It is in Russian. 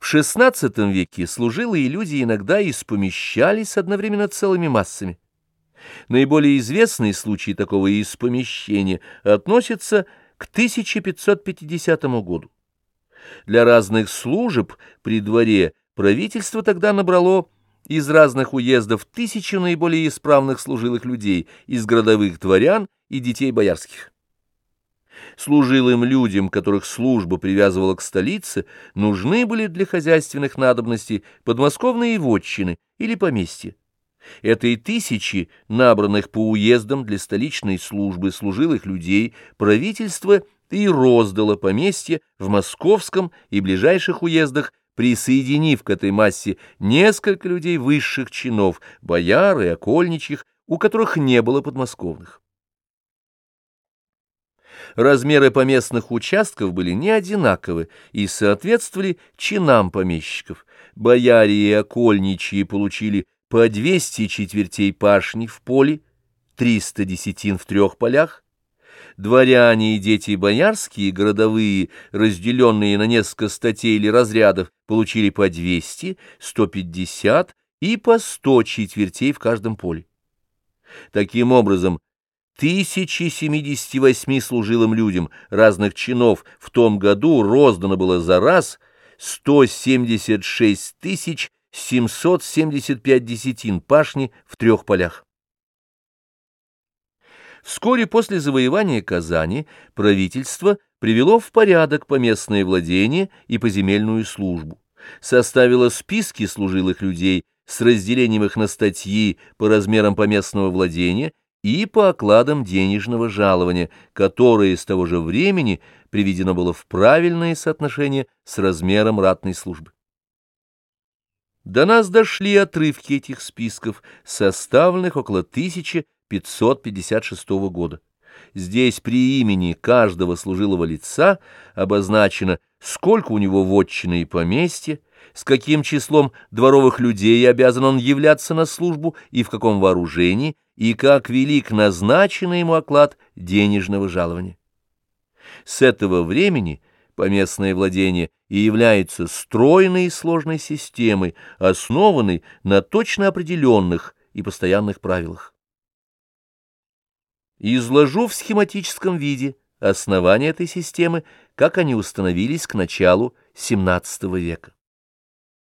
В XVI веке служилые люди иногда испомещались одновременно целыми массами. Наиболее известный случай такого испомещения относится к 1550 году. Для разных служеб при дворе правительство тогда набрало из разных уездов тысячу наиболее исправных служилых людей, из городовых дворян и детей боярских. Служилым людям, которых служба привязывала к столице, нужны были для хозяйственных надобностей подмосковные вотчины или поместья. Этой тысячи, набранных по уездам для столичной службы служилых людей, правительство и роздало поместье в московском и ближайших уездах, присоединив к этой массе несколько людей высших чинов, бояр и окольничьих, у которых не было подмосковных. Размеры поместных участков были не одинаковы и соответствовали чинам помещиков. Бояре и окольничьи получили по 200 четвертей пашни в поле, 300 десятин в трех полях. Дворяне и дети боярские, городовые, разделенные на несколько статей или разрядов, получили по 200, 150 и по 100 четвертей в каждом поле. Таким образом, 1078 служилым людям разных чинов в том году роздано было за раз 176 775 десятин пашни в трех полях. Вскоре после завоевания Казани правительство привело в порядок поместные владения и поземельную службу, составило списки служилых людей с разделением их на статьи по размерам поместного владения и по окладам денежного жалования, которое с того же времени приведено было в правильное соотношение с размером ратной службы. До нас дошли отрывки этих списков, составленных около 1556 года. Здесь при имени каждого служилого лица обозначено, сколько у него вотчины и поместья, с каким числом дворовых людей обязан он являться на службу и в каком вооружении, и как велик назначенный ему оклад денежного жалования. С этого времени поместное владение и является стройной и сложной системой, основанной на точно определенных и постоянных правилах. Изложу в схематическом виде основания этой системы, как они установились к началу XVII века.